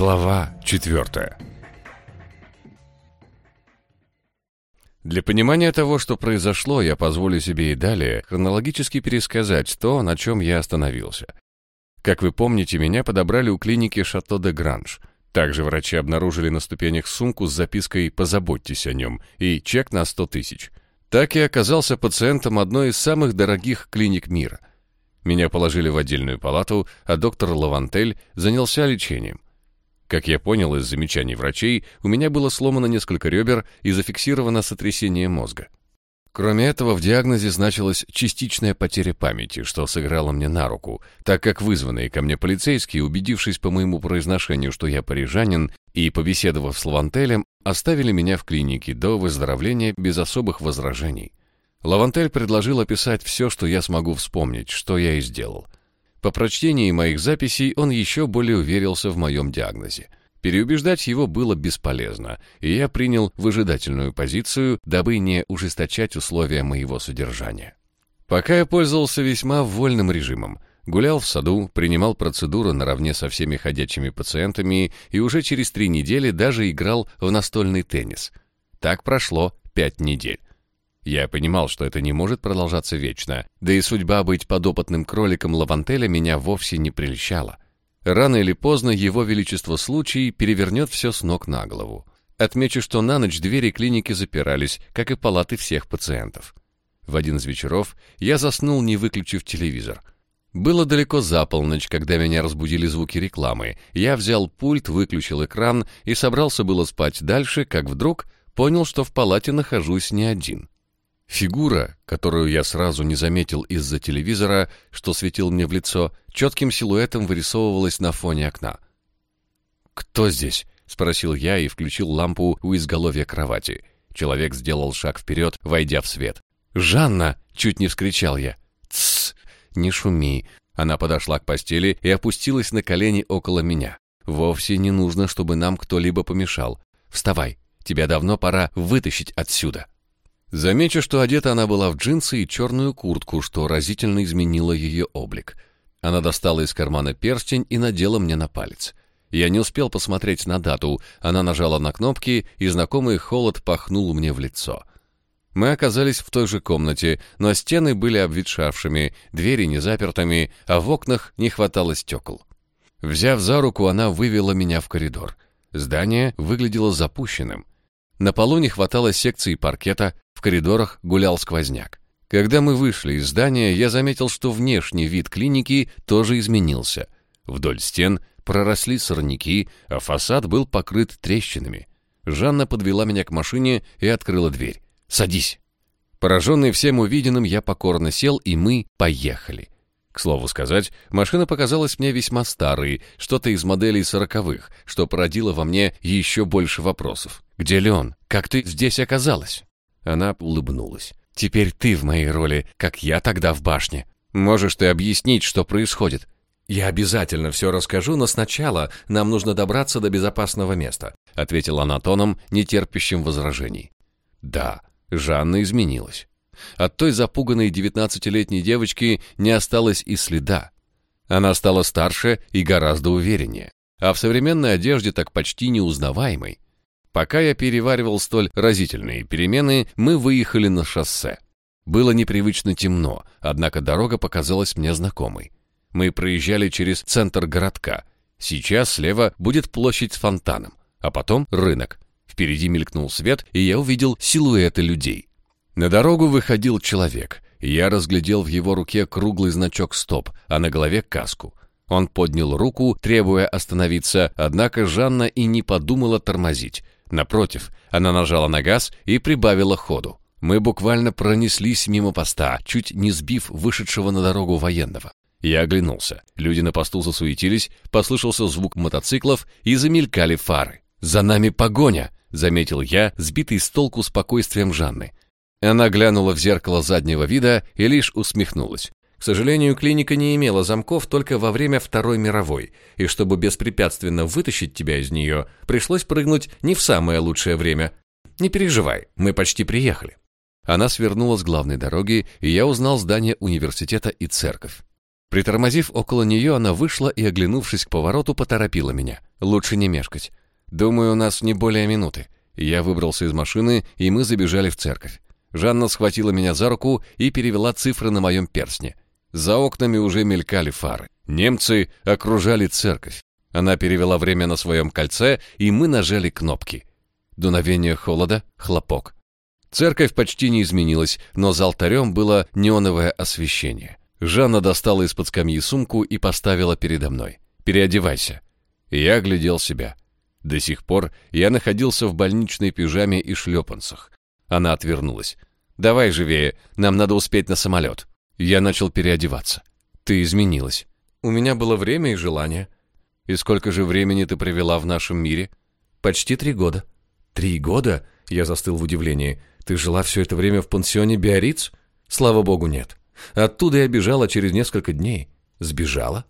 Глава 4 Для понимания того, что произошло, я позволю себе и далее хронологически пересказать то, на чем я остановился. Как вы помните, меня подобрали у клиники Шато де Гранж. Также врачи обнаружили на ступенях сумку с запиской «Позаботьтесь о нем» и чек на 100 тысяч. Так и оказался пациентом одной из самых дорогих клиник мира. Меня положили в отдельную палату, а доктор Лавантель занялся лечением. Как я понял из замечаний врачей, у меня было сломано несколько ребер и зафиксировано сотрясение мозга. Кроме этого, в диагнозе значилась частичная потеря памяти, что сыграло мне на руку, так как вызванные ко мне полицейские, убедившись по моему произношению, что я парижанин, и, побеседовав с Лавантелем, оставили меня в клинике до выздоровления без особых возражений. Лавантель предложил описать все, что я смогу вспомнить, что я и сделал — по прочтении моих записей он еще более уверился в моем диагнозе. Переубеждать его было бесполезно, и я принял выжидательную позицию, дабы не ужесточать условия моего содержания. Пока я пользовался весьма вольным режимом, гулял в саду, принимал процедуры наравне со всеми ходячими пациентами и уже через три недели даже играл в настольный теннис. Так прошло пять недель. Я понимал, что это не может продолжаться вечно, да и судьба быть подопытным кроликом Лавантеля меня вовсе не прельщала. Рано или поздно его величество случай перевернет все с ног на голову. Отмечу, что на ночь двери клиники запирались, как и палаты всех пациентов. В один из вечеров я заснул, не выключив телевизор. Было далеко за полночь, когда меня разбудили звуки рекламы. Я взял пульт, выключил экран и собрался было спать дальше, как вдруг понял, что в палате нахожусь не один. Фигура, которую я сразу не заметил из-за телевизора, что светил мне в лицо, четким силуэтом вырисовывалась на фоне окна. «Кто здесь?» — спросил я и включил лампу у изголовья кровати. Человек сделал шаг вперед, войдя в свет. «Жанна!» — чуть не вскричал я. «Тссс! Не шуми!» Она подошла к постели и опустилась на колени около меня. «Вовсе не нужно, чтобы нам кто-либо помешал. Вставай, тебя давно пора вытащить отсюда!» Замечу, что одета она была в джинсы и черную куртку, что разительно изменило ее облик. Она достала из кармана перстень и надела мне на палец. Я не успел посмотреть на дату, она нажала на кнопки, и знакомый холод пахнул мне в лицо. Мы оказались в той же комнате, но стены были обветшавшими, двери не запертыми, а в окнах не хватало стекол. Взяв за руку, она вывела меня в коридор. Здание выглядело запущенным. На полу не хватало секции паркета, в коридорах гулял сквозняк. Когда мы вышли из здания, я заметил, что внешний вид клиники тоже изменился. Вдоль стен проросли сорняки, а фасад был покрыт трещинами. Жанна подвела меня к машине и открыла дверь. «Садись!» Пораженный всем увиденным, я покорно сел, и мы поехали. К слову сказать, машина показалась мне весьма старой, что-то из моделей сороковых, что породило во мне еще больше вопросов. «Где Леон? Как ты здесь оказалась?» Она улыбнулась. «Теперь ты в моей роли, как я тогда в башне. Можешь ты объяснить, что происходит?» «Я обязательно все расскажу, но сначала нам нужно добраться до безопасного места», ответила она тоном, нетерпящим возражений. «Да, Жанна изменилась. От той запуганной девятнадцатилетней девочки не осталось и следа. Она стала старше и гораздо увереннее, а в современной одежде так почти неузнаваемой. Пока я переваривал столь разительные перемены, мы выехали на шоссе. Было непривычно темно, однако дорога показалась мне знакомой. Мы проезжали через центр городка. Сейчас слева будет площадь с фонтаном, а потом рынок. Впереди мелькнул свет, и я увидел силуэты людей. На дорогу выходил человек, и я разглядел в его руке круглый значок «Стоп», а на голове каску. Он поднял руку, требуя остановиться, однако Жанна и не подумала тормозить. Напротив, она нажала на газ и прибавила ходу. Мы буквально пронеслись мимо поста, чуть не сбив вышедшего на дорогу военного. Я оглянулся. Люди на посту засуетились, послышался звук мотоциклов и замелькали фары. «За нами погоня!» — заметил я, сбитый с толку спокойствием Жанны. Она глянула в зеркало заднего вида и лишь усмехнулась. К сожалению, клиника не имела замков только во время Второй мировой, и чтобы беспрепятственно вытащить тебя из нее, пришлось прыгнуть не в самое лучшее время. Не переживай, мы почти приехали. Она свернула с главной дороги, и я узнал здание университета и церковь. Притормозив около нее, она вышла и, оглянувшись к повороту, поторопила меня. Лучше не мешкать. Думаю, у нас не более минуты. Я выбрался из машины, и мы забежали в церковь. Жанна схватила меня за руку и перевела цифры на моем перстне. За окнами уже мелькали фары. Немцы окружали церковь. Она перевела время на своем кольце, и мы нажали кнопки. Дуновение холода, хлопок. Церковь почти не изменилась, но за алтарем было неоновое освещение. Жанна достала из-под скамьи сумку и поставила передо мной. «Переодевайся». Я глядел себя. До сих пор я находился в больничной пижаме и шлепанцах. Она отвернулась. «Давай живее, нам надо успеть на самолет». Я начал переодеваться. «Ты изменилась. У меня было время и желание». «И сколько же времени ты провела в нашем мире?» «Почти три года». «Три года?» Я застыл в удивлении. «Ты жила все это время в пансионе Биориц?» «Слава богу, нет. Оттуда я бежала через несколько дней». «Сбежала?»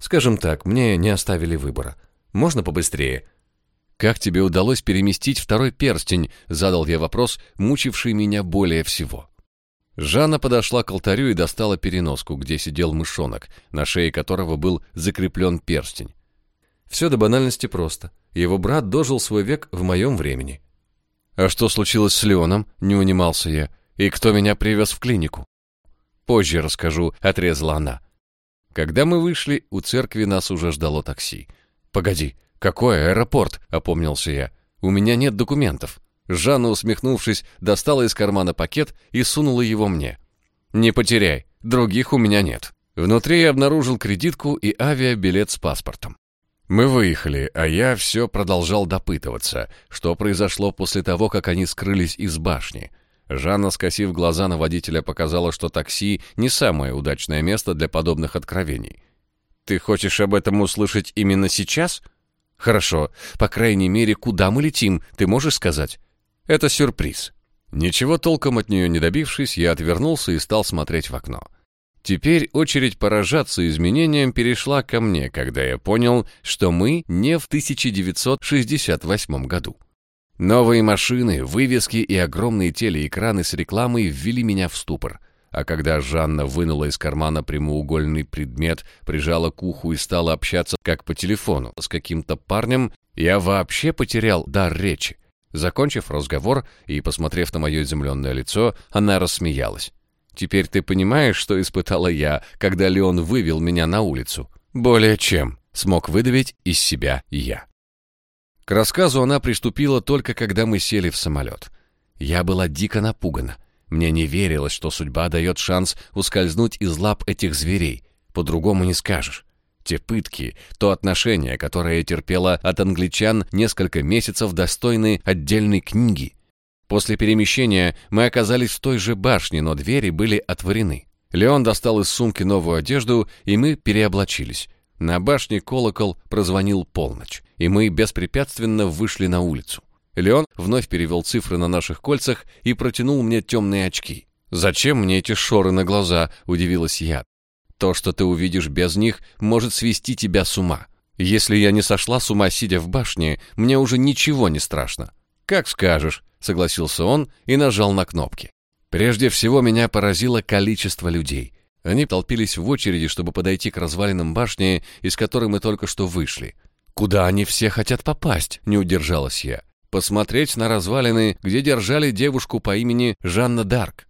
«Скажем так, мне не оставили выбора. Можно побыстрее?» «Как тебе удалось переместить второй перстень?» — задал я вопрос, мучивший меня более всего. Жанна подошла к алтарю и достала переноску, где сидел мышонок, на шее которого был закреплен перстень. Все до банальности просто. Его брат дожил свой век в моем времени. «А что случилось с Леоном?» — не унимался я. «И кто меня привез в клинику?» «Позже расскажу», — отрезала она. Когда мы вышли, у церкви нас уже ждало такси. «Погоди, какой аэропорт?» — опомнился я. «У меня нет документов». Жанна, усмехнувшись, достала из кармана пакет и сунула его мне. «Не потеряй, других у меня нет». Внутри я обнаружил кредитку и авиабилет с паспортом. Мы выехали, а я все продолжал допытываться, что произошло после того, как они скрылись из башни. Жанна, скосив глаза на водителя, показала, что такси не самое удачное место для подобных откровений. «Ты хочешь об этом услышать именно сейчас?» «Хорошо. По крайней мере, куда мы летим, ты можешь сказать?» «Это сюрприз». Ничего толком от нее не добившись, я отвернулся и стал смотреть в окно. Теперь очередь поражаться изменениям перешла ко мне, когда я понял, что мы не в 1968 году. Новые машины, вывески и огромные телеэкраны с рекламой ввели меня в ступор. А когда Жанна вынула из кармана прямоугольный предмет, прижала к уху и стала общаться как по телефону с каким-то парнем, я вообще потерял дар речи. Закончив разговор и посмотрев на мое изумленное лицо, она рассмеялась. «Теперь ты понимаешь, что испытала я, когда Леон вывел меня на улицу?» «Более чем», — смог выдавить из себя я. К рассказу она приступила только когда мы сели в самолет. Я была дико напугана. Мне не верилось, что судьба дает шанс ускользнуть из лап этих зверей. По-другому не скажешь. Те пытки, то отношение, которое я терпела от англичан несколько месяцев, достойны отдельной книги. После перемещения мы оказались в той же башне, но двери были отворены. Леон достал из сумки новую одежду, и мы переоблачились. На башне колокол прозвонил полночь, и мы беспрепятственно вышли на улицу. Леон вновь перевел цифры на наших кольцах и протянул мне темные очки. «Зачем мне эти шоры на глаза?» – удивилась я. «То, что ты увидишь без них, может свести тебя с ума. Если я не сошла с ума, сидя в башне, мне уже ничего не страшно». «Как скажешь», – согласился он и нажал на кнопки. Прежде всего меня поразило количество людей – они толпились в очереди, чтобы подойти к развалинам башни, из которой мы только что вышли. «Куда они все хотят попасть?» — не удержалась я. «Посмотреть на развалины, где держали девушку по имени Жанна Дарк».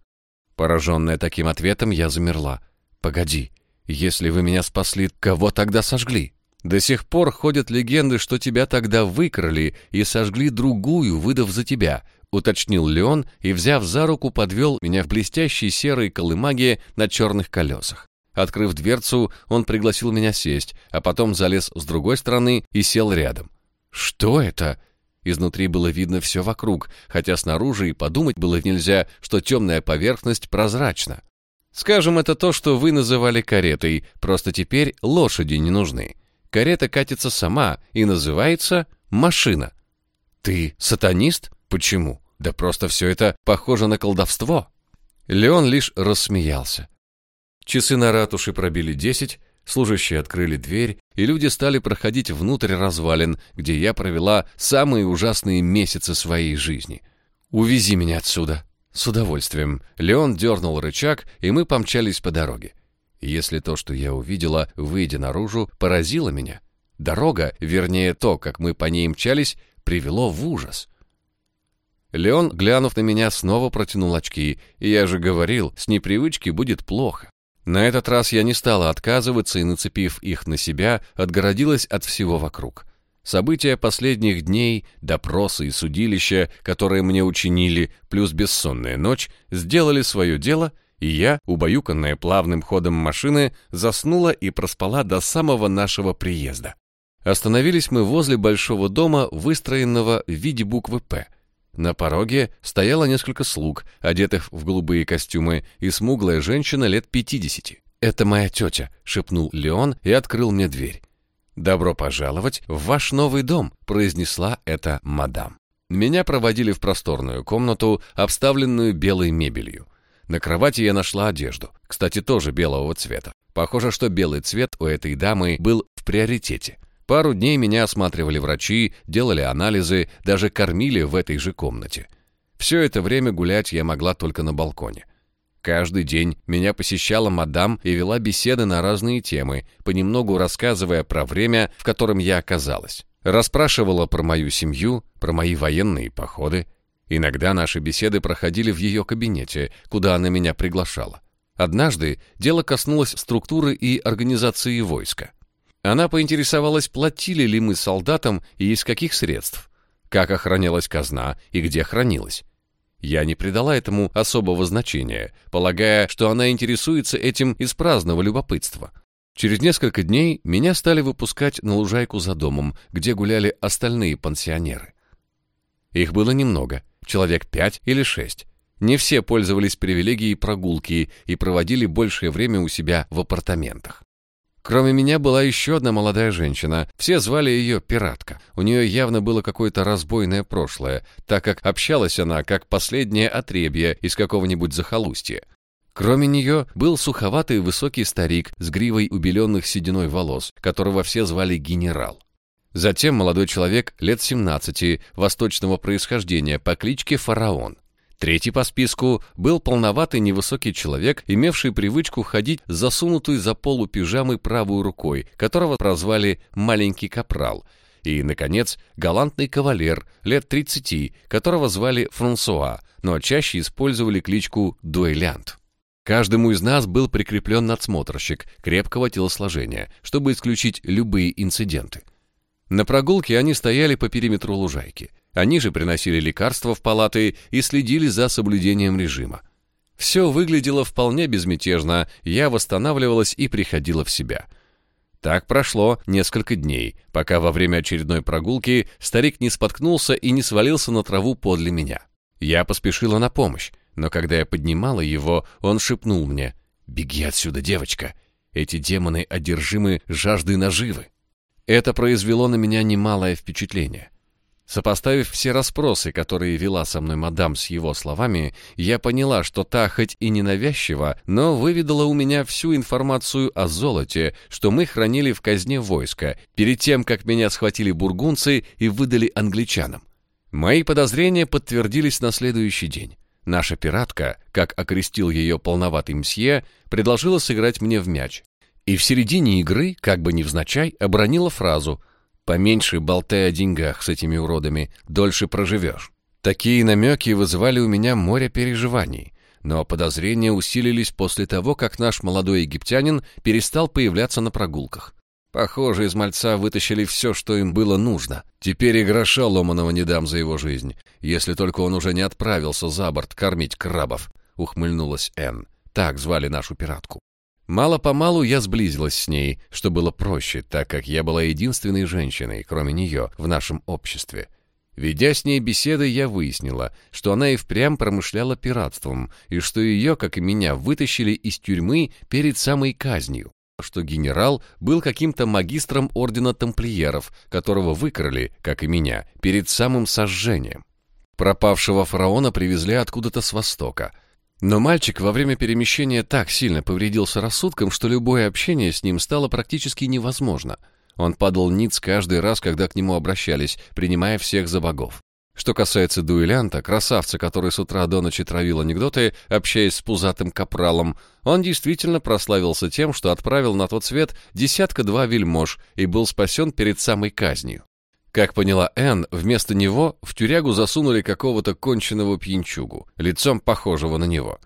Пораженная таким ответом, я замерла. «Погоди, если вы меня спасли, кого тогда сожгли?» До сих пор ходят легенды, что тебя тогда выкрали и сожгли другую, выдав за тебя, уточнил Леон и, взяв за руку, подвел меня в блестящей серой колымаге на черных колесах. Открыв дверцу, он пригласил меня сесть, а потом залез с другой стороны и сел рядом. «Что это?» Изнутри было видно все вокруг, хотя снаружи и подумать было нельзя, что темная поверхность прозрачна. Скажем, это то, что вы называли каретой, просто теперь лошади не нужны. Карета катится сама и называется машина. Ты сатанист? Почему? Да просто все это похоже на колдовство. Леон лишь рассмеялся. Часы на ратуше пробили десять, служащие открыли дверь, и люди стали проходить внутрь развалин, где я провела самые ужасные месяцы своей жизни. «Увези меня отсюда!» «С удовольствием». Леон дернул рычаг, и мы помчались по дороге. если то, что я увидела, выйдя наружу, поразило меня. Дорога, вернее то, как мы по ней мчались, привело в ужас. Леон, глянув на меня, снова протянул очки, и я же говорил, с непривычки будет плохо. На этот раз я не стала отказываться и, нацепив их на себя, отгородилась от всего вокруг. События последних дней, допросы и судилища, которые мне учинили, плюс бессонная ночь, сделали свое дело, и я, убаюканная плавным ходом машины, заснула и проспала до самого нашего приезда. Остановились мы возле большого дома, выстроенного в виде буквы «П». На пороге стояло несколько слуг, одетых в голубые костюмы, и смуглая женщина лет пятидесяти. «Это моя тетя», — шепнул Леон и открыл мне дверь. «Добро пожаловать в ваш новый дом», — произнесла эта мадам. Меня проводили в просторную комнату, обставленную белой мебелью. На кровати я нашла одежду, кстати, тоже белого цвета. Похоже, что белый цвет у этой дамы был в приоритете. Пару дней меня осматривали врачи, делали анализы, даже кормили в этой же комнате. Все это время гулять я могла только на балконе. Каждый день меня посещала мадам и вела беседы на разные темы, понемногу рассказывая про время, в котором я оказалась. Расспрашивала про мою семью, про мои военные походы. Иногда наши беседы проходили в ее кабинете, куда она меня приглашала. Однажды дело коснулось структуры и организации войска. Она поинтересовалась, платили ли мы солдатам и из каких средств, как охранялась казна и где хранилась. Я не придала этому особого значения, полагая, что она интересуется этим из праздного любопытства. Через несколько дней меня стали выпускать на лужайку за домом, где гуляли остальные пансионеры. Их было немного, человек пять или шесть. Не все пользовались привилегией прогулки и проводили большее время у себя в апартаментах. Кроме меня была еще одна молодая женщина. Все звали ее Пиратка. У нее явно было какое-то разбойное прошлое, так как общалась она как последнее отребье из какого-нибудь захолустья. Кроме нее был суховатый высокий старик с гривой убеленных сединой волос, которого все звали генерал. Затем молодой человек лет 17, восточного происхождения, по кличке Фараон. Третий по списку был полноватый невысокий человек, имевший привычку ходить засунутую за полу пижамы правой рукой, которого прозвали «маленький капрал», и, наконец, галантный кавалер лет 30, которого звали Франсуа, но чаще использовали кличку «дуэлянт». Каждому из нас был прикреплен надсмотрщик крепкого телосложения, чтобы исключить любые инциденты. На прогулке они стояли по периметру лужайки. Они же приносили лекарства в палаты и следили за соблюдением режима. Все выглядело вполне безмятежно, я восстанавливалась и приходила в себя. Так прошло несколько дней, пока во время очередной прогулки старик не споткнулся и не свалился на траву подле меня. Я поспешила на помощь, но когда я поднимала его, он шепнул мне «Беги отсюда, девочка! Эти демоны одержимы жаждой наживы!» Это произвело на меня немалое впечатление. Сопоставив все расспросы, которые вела со мной мадам с его словами, я поняла, что та хоть и ненавязчива, но выведала у меня всю информацию о золоте, что мы хранили в казне войска, перед тем, как меня схватили бургунцы и выдали англичанам. Мои подозрения подтвердились на следующий день. Наша пиратка, как окрестил ее полноватый мсье, предложила сыграть мне в мяч. И в середине игры, как бы невзначай, обронила фразу — Поменьше болтай о деньгах с этими уродами, дольше проживешь. Такие намеки вызывали у меня море переживаний, но подозрения усилились после того, как наш молодой египтянин перестал появляться на прогулках. Похоже, из мальца вытащили все, что им было нужно. Теперь и гроша ломаного не дам за его жизнь, если только он уже не отправился за борт кормить крабов, ухмыльнулась Энн. Так звали нашу пиратку. Мало-помалу я сблизилась с ней, что было проще, так как я была единственной женщиной, кроме нее, в нашем обществе. Ведя с ней беседы, я выяснила, что она и впрямь промышляла пиратством, и что ее, как и меня, вытащили из тюрьмы перед самой казнью, что генерал был каким-то магистром ордена тамплиеров, которого выкрали, как и меня, перед самым сожжением. Пропавшего фараона привезли откуда-то с востока — но мальчик во время перемещения так сильно повредился рассудком, что любое общение с ним стало практически невозможно. Он падал ниц каждый раз, когда к нему обращались, принимая всех за богов. Что касается дуэлянта, красавца, который с утра до ночи травил анекдоты, общаясь с пузатым капралом, он действительно прославился тем, что отправил на тот свет десятка-два вельмож и был спасен перед самой казнью. Как поняла Энн, вместо него в тюрягу засунули какого-то конченого пьянчугу, лицом похожего на него.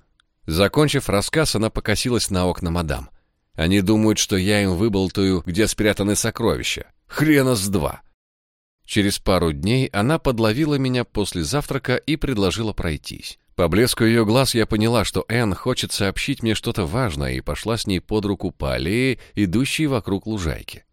Закончив рассказ, она покосилась на окна мадам. Они думают, что я им выболтаю, где спрятаны сокровища. Хрена с два. Через пару дней она подловила меня после завтрака и предложила пройтись. По блеску ее глаз я поняла, что Энн хочет сообщить мне что-то важное, и пошла с ней под руку по аллее, идущей вокруг лужайки.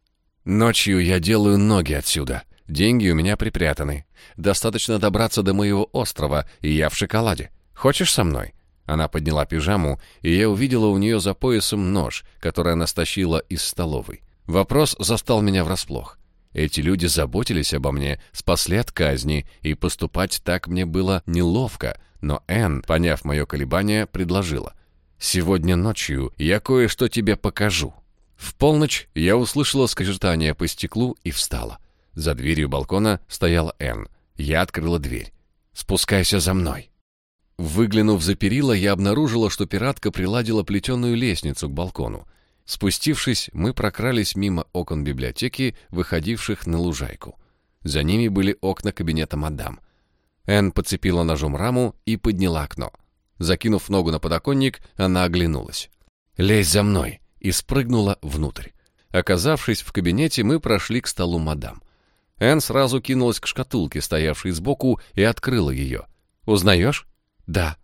«Ночью я делаю ноги отсюда. Деньги у меня припрятаны. Достаточно добраться до моего острова, и я в шоколаде. Хочешь со мной?» Она подняла пижаму, и я увидела у нее за поясом нож, который она стащила из столовой. Вопрос застал меня врасплох. Эти люди заботились обо мне, спасли от казни, и поступать так мне было неловко, но Энн, поняв мое колебание, предложила. «Сегодня ночью я кое-что тебе покажу». В полночь я услышала скрежетание по стеклу и встала. За дверью балкона стояла Энн. Я открыла дверь. «Спускайся за мной». Выглянув за перила, я обнаружила, что пиратка приладила плетеную лестницу к балкону. Спустившись, мы прокрались мимо окон библиотеки, выходивших на лужайку. За ними были окна кабинета мадам. Энн подцепила ножом раму и подняла окно. Закинув ногу на подоконник, она оглянулась. «Лезь за мной!» и спрыгнула внутрь. Оказавшись в кабинете, мы прошли к столу мадам. Энн сразу кинулась к шкатулке, стоявшей сбоку, и открыла ее. «Узнаешь?» «Да».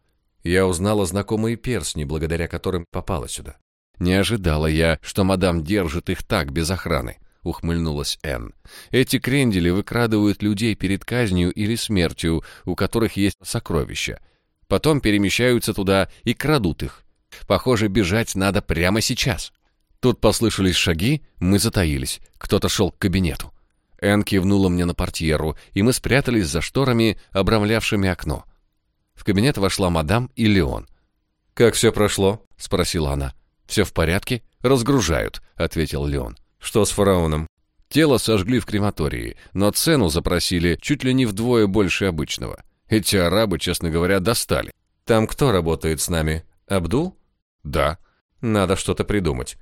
Я узнала знакомые перстни, благодаря которым попала сюда. «Не ожидала я, что мадам держит их так, без охраны», — ухмыльнулась Энн. «Эти крендели выкрадывают людей перед казнью или смертью, у которых есть сокровища. Потом перемещаются туда и крадут их. Похоже, бежать надо прямо сейчас». Тут послышались шаги, мы затаились. Кто-то шел к кабинету. Энн кивнула мне на портьеру, и мы спрятались за шторами, обрамлявшими окно. В кабинет вошла мадам и Леон. «Как все прошло?» — спросила она. «Все в порядке?» «Разгружают», — ответил Леон. «Что с фараоном?» Тело сожгли в крематории, но цену запросили чуть ли не вдвое больше обычного. Эти арабы, честно говоря, достали. «Там кто работает с нами? Абдул?» «Да». «Надо что-то придумать».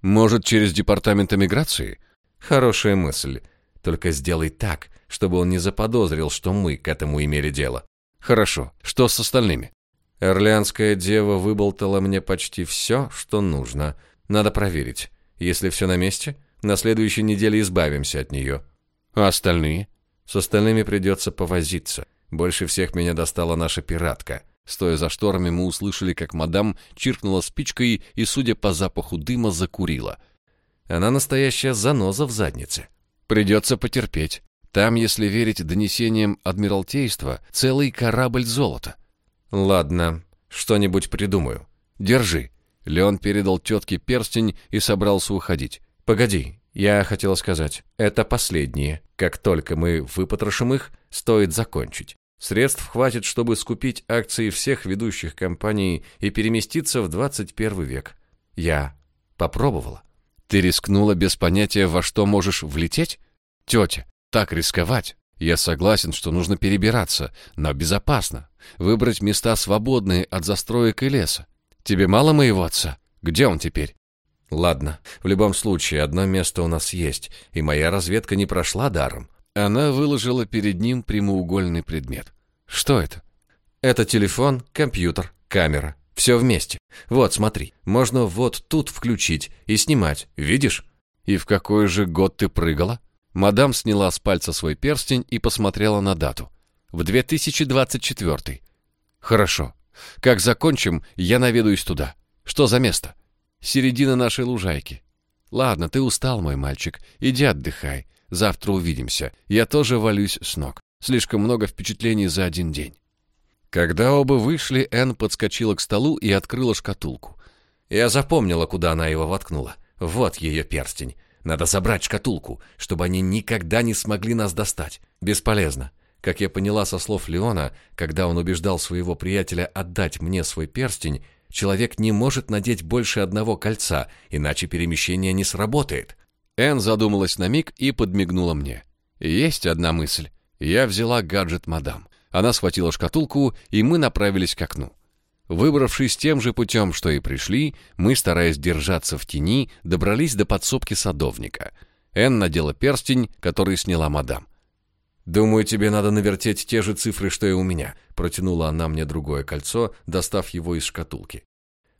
«Может, через департамент эмиграции?» «Хорошая мысль. Только сделай так, чтобы он не заподозрил, что мы к этому имели дело». «Хорошо. Что с остальными?» Орлеанская дева выболтала мне почти все, что нужно. Надо проверить. Если все на месте, на следующей неделе избавимся от нее. А остальные? С остальными придется повозиться. Больше всех меня достала наша пиратка. Стоя за шторами, мы услышали, как мадам чиркнула спичкой и, судя по запаху дыма, закурила. Она настоящая заноза в заднице. Придется потерпеть. Там, если верить донесениям Адмиралтейства, целый корабль золота. «Ладно, что-нибудь придумаю. Держи». Леон передал тетке перстень и собрался уходить. «Погоди, я хотела сказать, это последнее. Как только мы выпотрошим их, стоит закончить. Средств хватит, чтобы скупить акции всех ведущих компаний и переместиться в 21 век. Я попробовала. Ты рискнула без понятия, во что можешь влететь? Тетя, так рисковать. Я согласен, что нужно перебираться, но безопасно. Выбрать места свободные от застроек и леса. Тебе мало моего отца? Где он теперь? Ладно, в любом случае, одно место у нас есть, и моя разведка не прошла даром. Она выложила перед ним прямоугольный предмет. Что это? Это телефон, компьютер, камера. Все вместе. Вот, смотри. Можно вот тут включить и снимать. Видишь? И в какой же год ты прыгала? Мадам сняла с пальца свой перстень и посмотрела на дату. В 2024. Хорошо. Как закончим, я наведаюсь туда. Что за место? Середина нашей лужайки. Ладно, ты устал, мой мальчик. Иди отдыхай. Завтра увидимся. Я тоже валюсь с ног. Слишком много впечатлений за один день. Когда оба вышли, Энн подскочила к столу и открыла шкатулку. Я запомнила, куда она его воткнула. Вот ее перстень. Надо забрать шкатулку, чтобы они никогда не смогли нас достать. Бесполезно. Как я поняла со слов Леона, когда он убеждал своего приятеля отдать мне свой перстень, человек не может надеть больше одного кольца, иначе перемещение не сработает. Эн задумалась на миг и подмигнула мне. Есть одна мысль. Я взяла гаджет мадам. Она схватила шкатулку, и мы направились к окну. Выбравшись тем же путем, что и пришли, мы, стараясь держаться в тени, добрались до подсобки садовника. Энн надела перстень, который сняла мадам. «Думаю, тебе надо навертеть те же цифры, что и у меня», протянула она мне другое кольцо, достав его из шкатулки.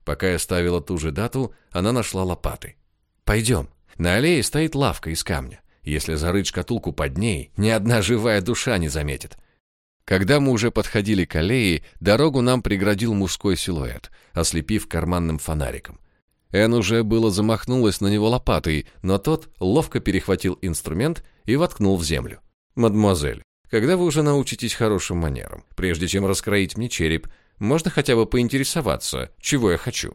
Пока я ставила ту же дату, она нашла лопаты. «Пойдем. На аллее стоит лавка из камня. Если зарыть шкатулку под ней, ни одна живая душа не заметит. Когда мы уже подходили к аллее, дорогу нам преградил мужской силуэт, ослепив карманным фонариком. Эн уже было замахнулась на него лопатой, но тот ловко перехватил инструмент и воткнул в землю. «Мадемуазель, когда вы уже научитесь хорошим манерам? Прежде чем раскроить мне череп, можно хотя бы поинтересоваться, чего я хочу?»